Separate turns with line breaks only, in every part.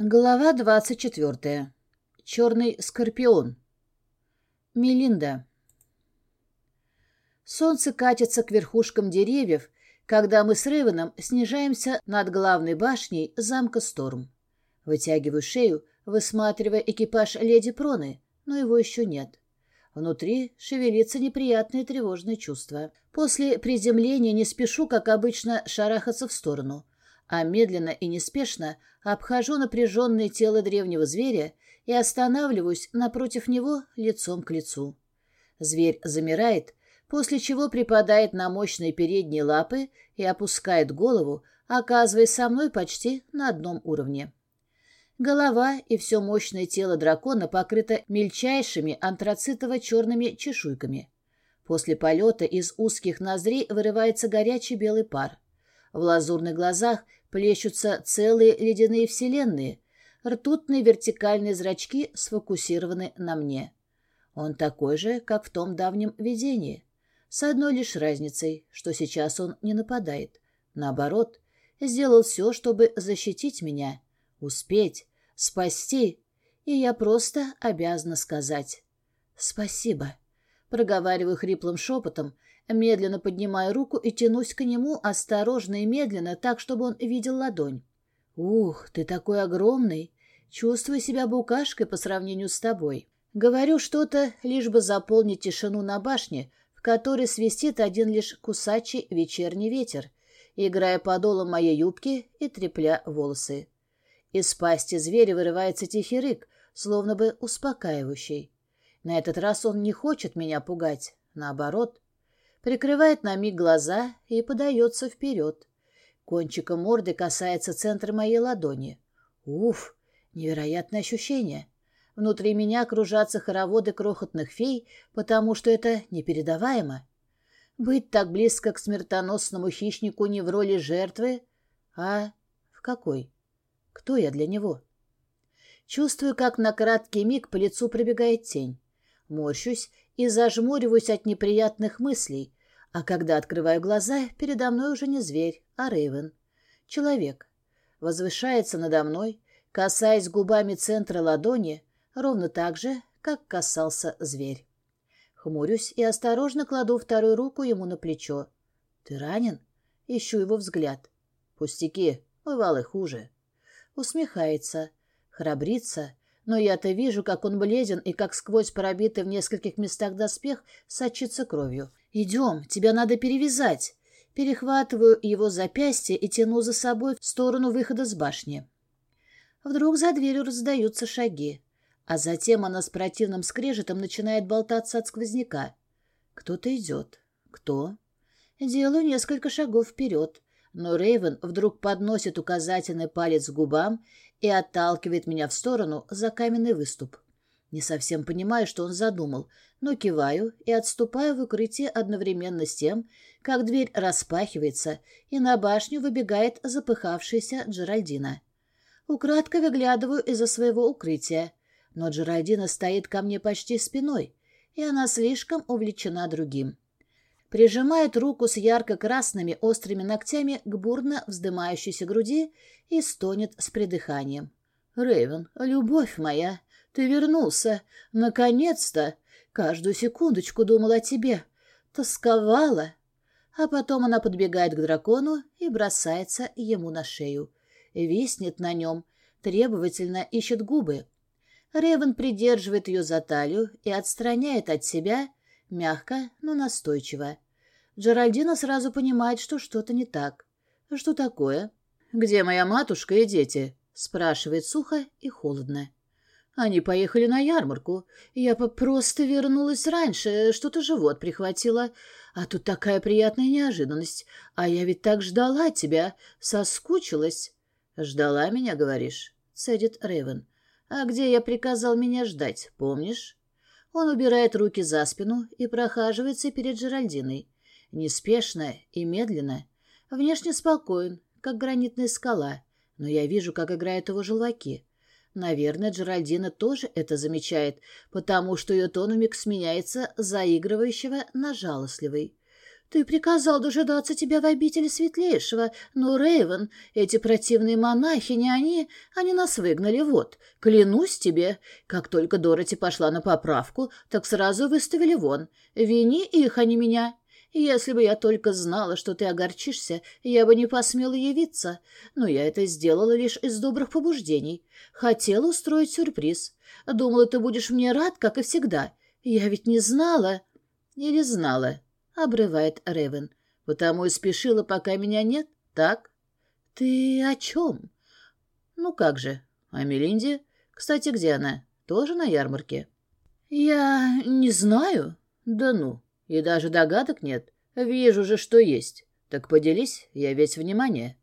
Глава двадцать четвертая. Черный скорпион. Мелинда. Солнце катится к верхушкам деревьев, когда мы с Рейвеном снижаемся над главной башней замка Сторм. Вытягиваю шею, высматривая экипаж леди Проны, но его еще нет. Внутри шевелится неприятное тревожное чувство. После приземления не спешу, как обычно, шарахаться в сторону — а медленно и неспешно обхожу напряженное тело древнего зверя и останавливаюсь напротив него лицом к лицу. Зверь замирает, после чего припадает на мощные передние лапы и опускает голову, оказываясь со мной почти на одном уровне. Голова и все мощное тело дракона покрыто мельчайшими антрацитово-черными чешуйками. После полета из узких ноздрей вырывается горячий белый пар. В лазурных глазах плещутся целые ледяные вселенные. Ртутные вертикальные зрачки сфокусированы на мне. Он такой же, как в том давнем видении. С одной лишь разницей, что сейчас он не нападает. Наоборот, сделал все, чтобы защитить меня, успеть, спасти, и я просто обязана сказать «спасибо». Проговариваю хриплым шепотом, Медленно поднимаю руку и тянусь к нему осторожно и медленно, так, чтобы он видел ладонь. «Ух, ты такой огромный! Чувствую себя букашкой по сравнению с тобой». Говорю что-то, лишь бы заполнить тишину на башне, в которой свистит один лишь кусачий вечерний ветер, играя подолом моей юбки и трепля волосы. Из пасти зверя вырывается тихий рык, словно бы успокаивающий. На этот раз он не хочет меня пугать, наоборот — прикрывает на миг глаза и подается вперед. Кончиком морды касается центра моей ладони. Уф, невероятное ощущение. Внутри меня кружатся хороводы крохотных фей, потому что это непередаваемо. Быть так близко к смертоносному хищнику не в роли жертвы, а в какой? Кто я для него? Чувствую, как на краткий миг по лицу пробегает тень. Морщусь и зажмуриваюсь от неприятных мыслей, а когда открываю глаза, передо мной уже не зверь, а Рейвен. Человек. Возвышается надо мной, касаясь губами центра ладони, ровно так же, как касался зверь. Хмурюсь и осторожно кладу вторую руку ему на плечо. «Ты ранен?» Ищу его взгляд. «Пустяки, бывало хуже». Усмехается, храбрится, но я-то вижу, как он бледен и как сквозь пробитый в нескольких местах доспех сочится кровью. «Идем, тебя надо перевязать». Перехватываю его запястье и тяну за собой в сторону выхода с башни. Вдруг за дверью раздаются шаги, а затем она с противным скрежетом начинает болтаться от сквозняка. Кто-то идет. Кто? Делаю несколько шагов вперед, но Рейвен вдруг подносит указательный палец к губам и отталкивает меня в сторону за каменный выступ. Не совсем понимаю, что он задумал, но киваю и отступаю в укрытие одновременно с тем, как дверь распахивается, и на башню выбегает запыхавшаяся Джеральдина. Украдко выглядываю из-за своего укрытия, но Джеральдина стоит ко мне почти спиной, и она слишком увлечена другим прижимает руку с ярко-красными острыми ногтями к бурно вздымающейся груди и стонет с придыханием. «Рэйвен, любовь моя, ты вернулся! Наконец-то! Каждую секундочку думала о тебе. Тосковала!» А потом она подбегает к дракону и бросается ему на шею. Виснет на нем, требовательно ищет губы. Ревен придерживает ее за талию и отстраняет от себя, Мягко, но настойчиво. Джеральдина сразу понимает, что что-то не так. «Что такое?» «Где моя матушка и дети?» спрашивает сухо и холодно. Они поехали на ярмарку. Я просто вернулась раньше, что-то живот прихватило. А тут такая приятная неожиданность. А я ведь так ждала тебя, соскучилась. Ждала меня, говоришь? Цедит Ревен. А где я приказал меня ждать, помнишь? Он убирает руки за спину и прохаживается перед Джеральдиной. Неспешно и медленно. Внешне спокоен, как гранитная скала, но я вижу, как играют его желваки. Наверное, Джеральдина тоже это замечает, потому что ее тон миг сменяется заигрывающего на жалостливый. Ты приказал дожидаться тебя в обители Светлейшего, но, Рейвен, эти противные монахини, они... они нас выгнали, вот. Клянусь тебе, как только Дороти пошла на поправку, так сразу выставили вон. Вини их, а не меня. Если бы я только знала, что ты огорчишься, я бы не посмела явиться. Но я это сделала лишь из добрых побуждений. Хотела устроить сюрприз. Думала, ты будешь мне рад, как и всегда. Я ведь не знала... Или знала обрывает Ревен. Потому и спешила, пока меня нет, так? Ты о чем? Ну как же, о Мелинде? Кстати, где она? Тоже на ярмарке? Я не знаю. Да ну, и даже догадок нет. Вижу же, что есть. Так поделись, я весь внимание.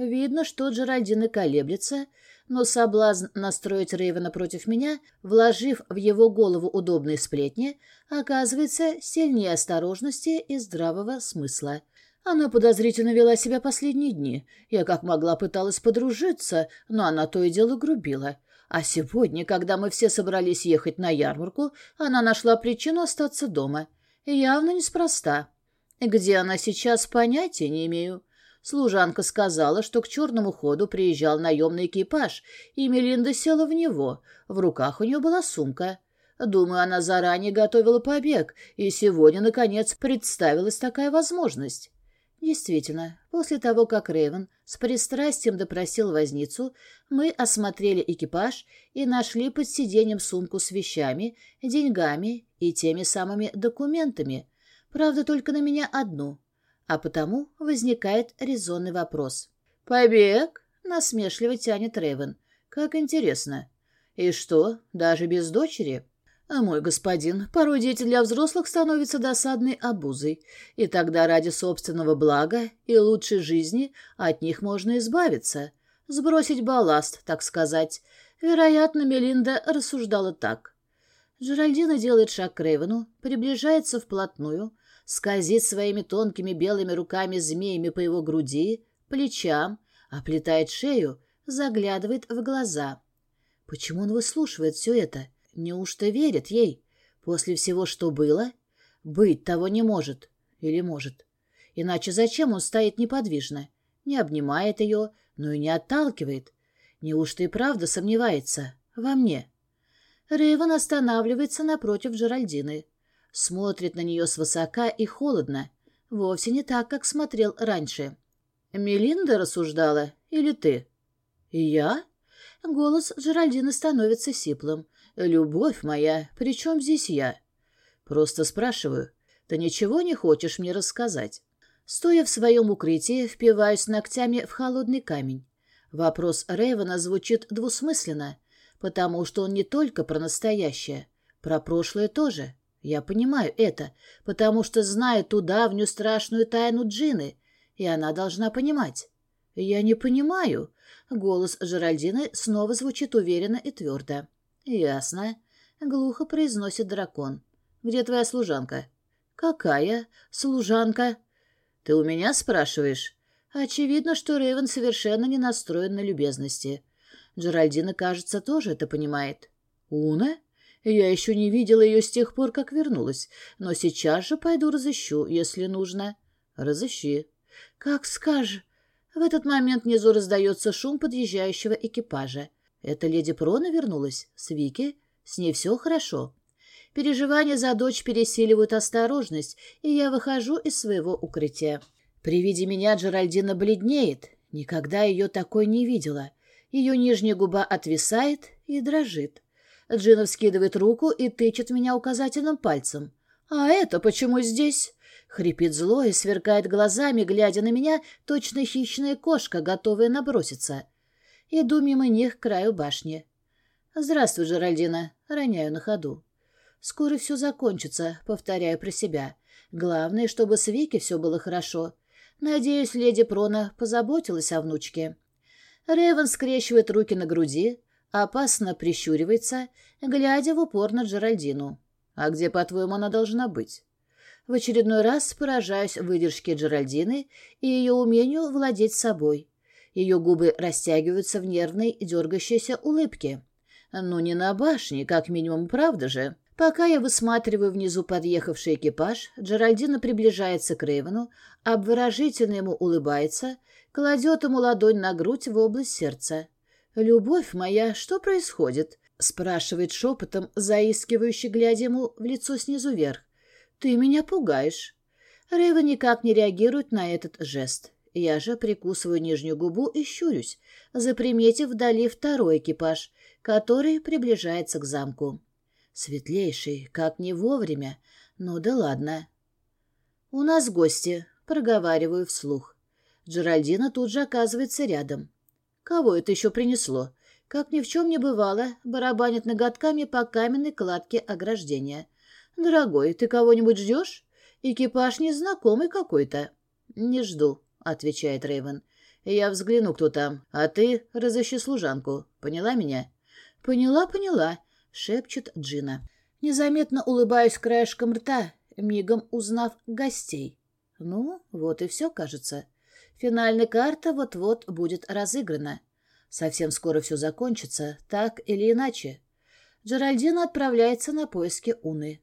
Видно, что Джеральдина колеблется, но соблазн настроить Рейвена против меня, вложив в его голову удобные сплетни, оказывается сильнее осторожности и здравого смысла. Она подозрительно вела себя последние дни. Я как могла пыталась подружиться, но она то и дело грубила. А сегодня, когда мы все собрались ехать на ярмарку, она нашла причину остаться дома. Явно неспроста. Где она сейчас, понятия не имею. Служанка сказала, что к черному ходу приезжал наемный экипаж, и Мелинда села в него. В руках у нее была сумка. Думаю, она заранее готовила побег, и сегодня, наконец, представилась такая возможность. Действительно, после того, как Рейвен с пристрастием допросил возницу, мы осмотрели экипаж и нашли под сиденьем сумку с вещами, деньгами и теми самыми документами. Правда, только на меня одну — а потому возникает резонный вопрос. «Побег?» — насмешливо тянет Рейвен. «Как интересно. И что, даже без дочери?» А мой господин, порой дети для взрослых становятся досадной обузой, и тогда ради собственного блага и лучшей жизни от них можно избавиться, сбросить балласт, так сказать. Вероятно, Мелинда рассуждала так. Джеральдина делает шаг к Рейвену, приближается вплотную, скользит своими тонкими белыми руками-змеями по его груди, плечам, оплетает шею, заглядывает в глаза. Почему он выслушивает все это? Неужто верит ей? После всего, что было? Быть того не может. Или может. Иначе зачем он стоит неподвижно? Не обнимает ее, но и не отталкивает. Неужто и правда сомневается? Во мне. Рейвен останавливается напротив Джеральдины смотрит на нее свысока и холодно, вовсе не так, как смотрел раньше. «Мелинда рассуждала? Или ты?» «Я?» Голос Джеральдины становится сиплым. «Любовь моя, при чем здесь я?» «Просто спрашиваю. Ты ничего не хочешь мне рассказать?» Стоя в своем укрытии, впиваюсь ногтями в холодный камень. Вопрос Рейвена звучит двусмысленно, потому что он не только про настоящее, про прошлое тоже. Я понимаю это, потому что знаю ту давнюю страшную тайну Джины, и она должна понимать. Я не понимаю. Голос Жеральдины снова звучит уверенно и твердо. Ясно. Глухо произносит дракон. Где твоя служанка? Какая служанка? Ты у меня спрашиваешь? Очевидно, что Рейвен совершенно не настроен на любезности. Джеральдина, кажется, тоже это понимает. Уна? Я еще не видела ее с тех пор, как вернулась, но сейчас же пойду разыщу, если нужно. Разыщи. Как скажешь. В этот момент внизу раздается шум подъезжающего экипажа. Это леди Прона вернулась? С Вики? С ней все хорошо? Переживания за дочь пересиливают осторожность, и я выхожу из своего укрытия. При виде меня Джеральдина бледнеет. Никогда ее такой не видела. Ее нижняя губа отвисает и дрожит. Джина вскидывает руку и тычет меня указательным пальцем. «А это почему здесь?» Хрипит зло и сверкает глазами, глядя на меня, точно хищная кошка, готовая наброситься. Иду мимо них к краю башни. «Здравствуй, Жеральдина», — роняю на ходу. «Скоро все закончится», — повторяю про себя. «Главное, чтобы с Вики все было хорошо. Надеюсь, леди Прона позаботилась о внучке». Реван скрещивает руки на груди, опасно прищуривается, глядя в упор на Джеральдину. «А где, по-твоему, она должна быть?» В очередной раз поражаюсь выдержке Джеральдины и ее умению владеть собой. Ее губы растягиваются в нервной, дергающейся улыбке. «Ну, не на башне, как минимум, правда же?» Пока я высматриваю внизу подъехавший экипаж, Джеральдина приближается к Рейвену, обворожительно ему улыбается, кладет ему ладонь на грудь в область сердца. «Любовь моя, что происходит?» — спрашивает шепотом, заискивающе глядя ему в лицо снизу вверх. «Ты меня пугаешь». Рейвен никак не реагирует на этот жест. Я же прикусываю нижнюю губу и щурюсь, заприметив вдали второй экипаж, который приближается к замку. Светлейший, как не вовремя. Ну да ладно. «У нас гости», — проговариваю вслух. Джеральдина тут же оказывается рядом. Кого это еще принесло? Как ни в чем не бывало, барабанит ноготками по каменной кладке ограждения. «Дорогой, ты кого-нибудь ждешь? Экипаж незнакомый какой-то». «Не жду», — отвечает Рейвен. «Я взгляну, кто там, а ты разыщи служанку. Поняла меня?» «Поняла, поняла», — шепчет Джина. Незаметно улыбаюсь краешком рта, мигом узнав гостей. Ну, вот и все, кажется. Финальная карта вот-вот будет разыграна. Совсем скоро все закончится, так или иначе. Джеральдина отправляется на поиски Уны.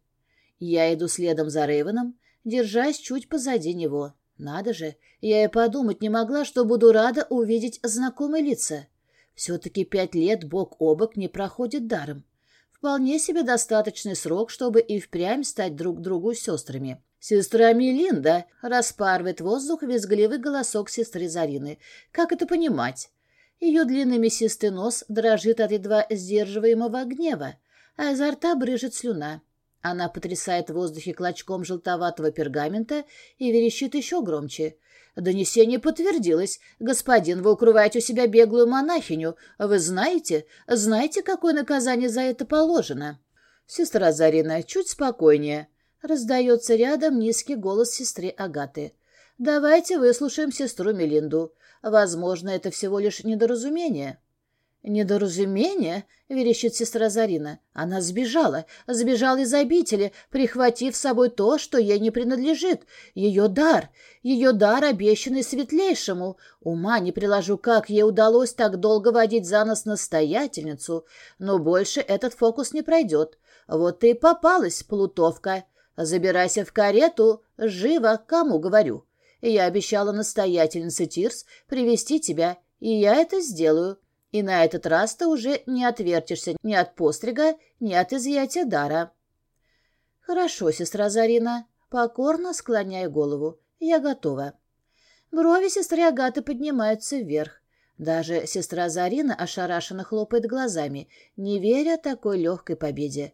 Я иду следом за Рейвеном, держась чуть позади него. Надо же, я и подумать не могла, что буду рада увидеть знакомые лица. Все-таки пять лет бок о бок не проходит даром. Вполне себе достаточный срок, чтобы и впрямь стать друг другу сестрами. «Сестра Мелинда!» — распарывает воздух визгливый голосок сестры Зарины. «Как это понимать?» Ее длинный мясистый нос дрожит от едва сдерживаемого гнева, а изо рта брыжет слюна. Она потрясает в воздухе клочком желтоватого пергамента и верещит еще громче. Донесение подтвердилось. Господин, вы укрываете у себя беглую монахиню. Вы знаете, знаете, какое наказание за это положено? Сестра Зарина, чуть спокойнее. Раздается рядом низкий голос сестры Агаты. Давайте выслушаем сестру Мелинду. Возможно, это всего лишь недоразумение. «Недоразумение?» — верещит сестра Зарина. «Она сбежала, сбежала из обители, прихватив с собой то, что ей не принадлежит. Ее дар, ее дар, обещанный светлейшему. Ума не приложу, как ей удалось так долго водить за нос настоятельницу. Но больше этот фокус не пройдет. Вот ты и попалась, плутовка. Забирайся в карету, живо, кому говорю. Я обещала настоятельнице Тирс привести тебя, и я это сделаю». И на этот раз ты уже не отвертишься ни от пострига, ни от изъятия дара. Хорошо, сестра Зарина. Покорно склоняя голову. Я готова. Брови сестры Агаты поднимаются вверх. Даже сестра Зарина ошарашенно хлопает глазами, не веря такой легкой победе.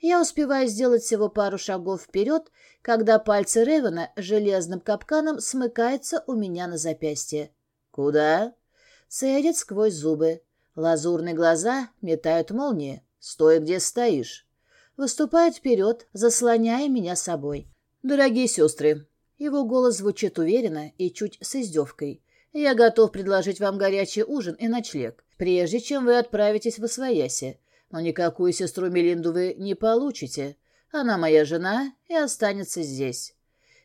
Я успеваю сделать всего пару шагов вперед, когда пальцы Ревена железным капканом смыкаются у меня на запястье. «Куда?» Цедит сквозь зубы. Лазурные глаза метают молнии. «Стой, где стоишь!» Выступает вперед, заслоняя меня собой. «Дорогие сестры!» Его голос звучит уверенно и чуть с издевкой. «Я готов предложить вам горячий ужин и ночлег, прежде чем вы отправитесь в Освояси. Но никакую сестру Мелинду вы не получите. Она моя жена и останется здесь».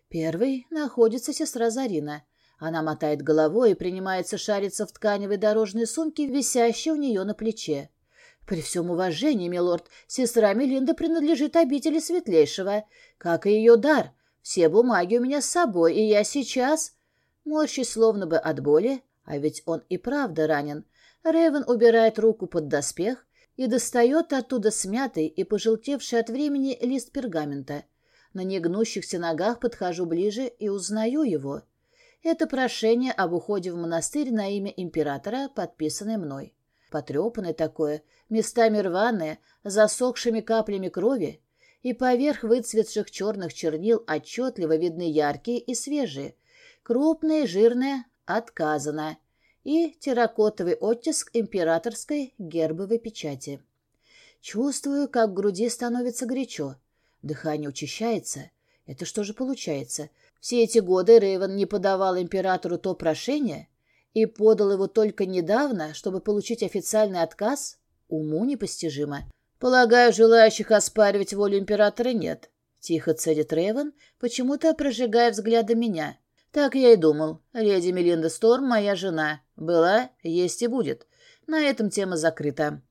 Первый находится сестра Зарина. Она мотает головой и принимается шариться в тканевой дорожной сумке, висящей у нее на плече. При всем уважении, милорд, сестра Мелинда принадлежит обители Светлейшего, как и ее дар. Все бумаги у меня с собой, и я сейчас... Морщись словно бы от боли, а ведь он и правда ранен. Рейвен убирает руку под доспех и достает оттуда смятый и пожелтевший от времени лист пергамента. На негнущихся ногах подхожу ближе и узнаю его. Это прошение об уходе в монастырь на имя императора, подписанное мной. Потрепанное такое, местами рваное, засохшими каплями крови, и поверх выцветших черных чернил отчетливо видны яркие и свежие. Крупное, жирное отказано. И терракотовый оттиск императорской гербовой печати. Чувствую, как в груди становится горячо. Дыхание учащается. Это что же получается? Все эти годы Рейвен не подавал императору то прошение и подал его только недавно, чтобы получить официальный отказ? Уму непостижимо. Полагаю, желающих оспаривать волю императора нет. Тихо цедит Рейвен, почему-то прожигая взглядом меня. Так я и думал. Леди Мелинда Сторм моя жена. Была, есть и будет. На этом тема закрыта.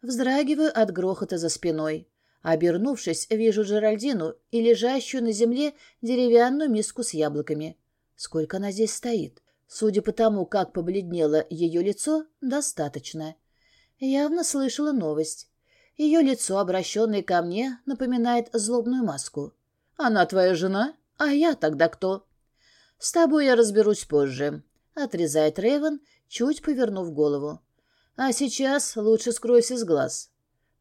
Вздрагиваю от грохота за спиной. Обернувшись, вижу Джеральдину и лежащую на земле деревянную миску с яблоками. Сколько она здесь стоит? Судя по тому, как побледнело ее лицо, достаточно. Явно слышала новость. Ее лицо, обращенное ко мне, напоминает злобную маску. «Она твоя жена? А я тогда кто?» «С тобой я разберусь позже», — отрезает Рейвен, чуть повернув голову. «А сейчас лучше скройся с глаз».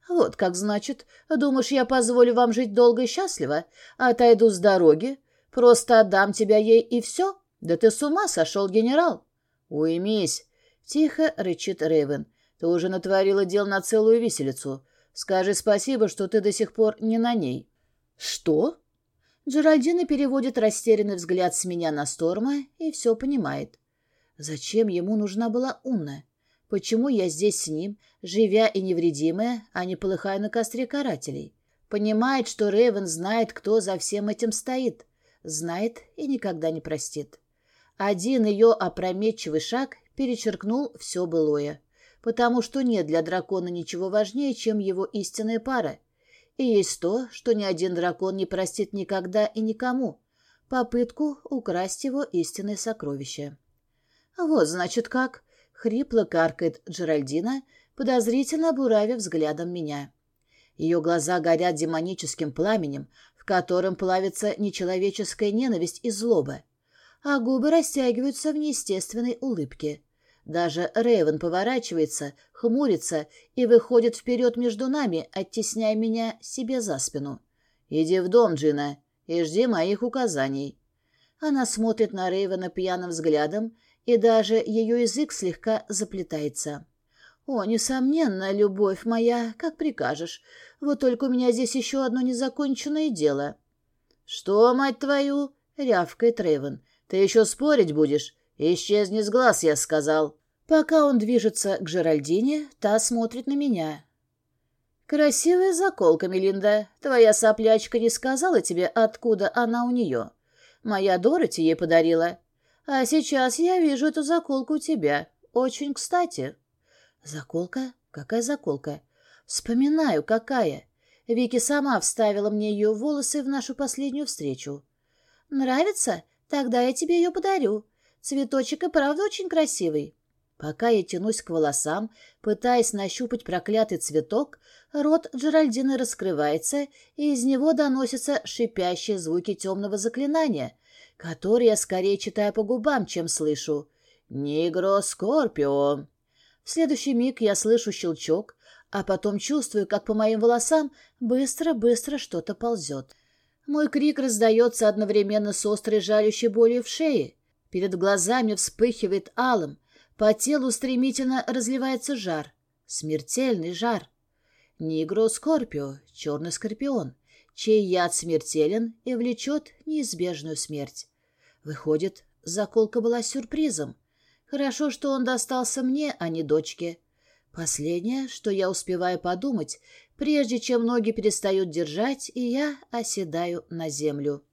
«Вот как значит. Думаешь, я позволю вам жить долго и счастливо? Отойду с дороги? Просто отдам тебя ей и все? Да ты с ума сошел, генерал!» «Уймись!» — тихо рычит Рейвен. «Ты уже натворила дел на целую виселицу. Скажи спасибо, что ты до сих пор не на ней». «Что?» Джеральдина переводит растерянный взгляд с меня на Сторма и все понимает. Зачем ему нужна была Унна? Почему я здесь с ним, живя и невредимая, а не полыхая на костре карателей? Понимает, что Рейвен знает, кто за всем этим стоит. Знает и никогда не простит. Один ее опрометчивый шаг перечеркнул все былое. Потому что нет для дракона ничего важнее, чем его истинная пара. И есть то, что ни один дракон не простит никогда и никому — попытку украсть его истинное сокровище. «Вот, значит, как!» — хрипло каркает Джеральдина, подозрительно буравив взглядом меня. Ее глаза горят демоническим пламенем, в котором плавится нечеловеческая ненависть и злоба, а губы растягиваются в неестественной улыбке. Даже Рейвен поворачивается, хмурится и выходит вперед между нами, оттесняя меня себе за спину. «Иди в дом, Джина, и жди моих указаний». Она смотрит на Рейвена пьяным взглядом, и даже ее язык слегка заплетается. «О, несомненно, любовь моя, как прикажешь. Вот только у меня здесь еще одно незаконченное дело». «Что, мать твою?» — рявкает Рейвен. «Ты еще спорить будешь? «Исчезни с глаз», — я сказал. Пока он движется к Жеральдине, та смотрит на меня. «Красивая заколка, Мелинда. Твоя соплячка не сказала тебе, откуда она у нее. Моя Дороти ей подарила. А сейчас я вижу эту заколку у тебя. Очень кстати». «Заколка? Какая заколка?» «Вспоминаю, какая. Вики сама вставила мне ее волосы в нашу последнюю встречу». «Нравится? Тогда я тебе ее подарю. Цветочек и правда очень красивый. Пока я тянусь к волосам, пытаясь нащупать проклятый цветок, рот Джеральдины раскрывается, и из него доносятся шипящие звуки темного заклинания, которые я скорее читаю по губам, чем слышу. «Нигро Скорпио». В следующий миг я слышу щелчок, а потом чувствую, как по моим волосам быстро-быстро что-то ползет. Мой крик раздается одновременно с острой жалющей болью в шее. Перед глазами вспыхивает алым, по телу стремительно разливается жар. Смертельный жар. Нигро Скорпио, черный скорпион, чей яд смертелен и влечет неизбежную смерть. Выходит, заколка была сюрпризом. Хорошо, что он достался мне, а не дочке. Последнее, что я успеваю подумать, прежде чем ноги перестают держать, и я оседаю на землю.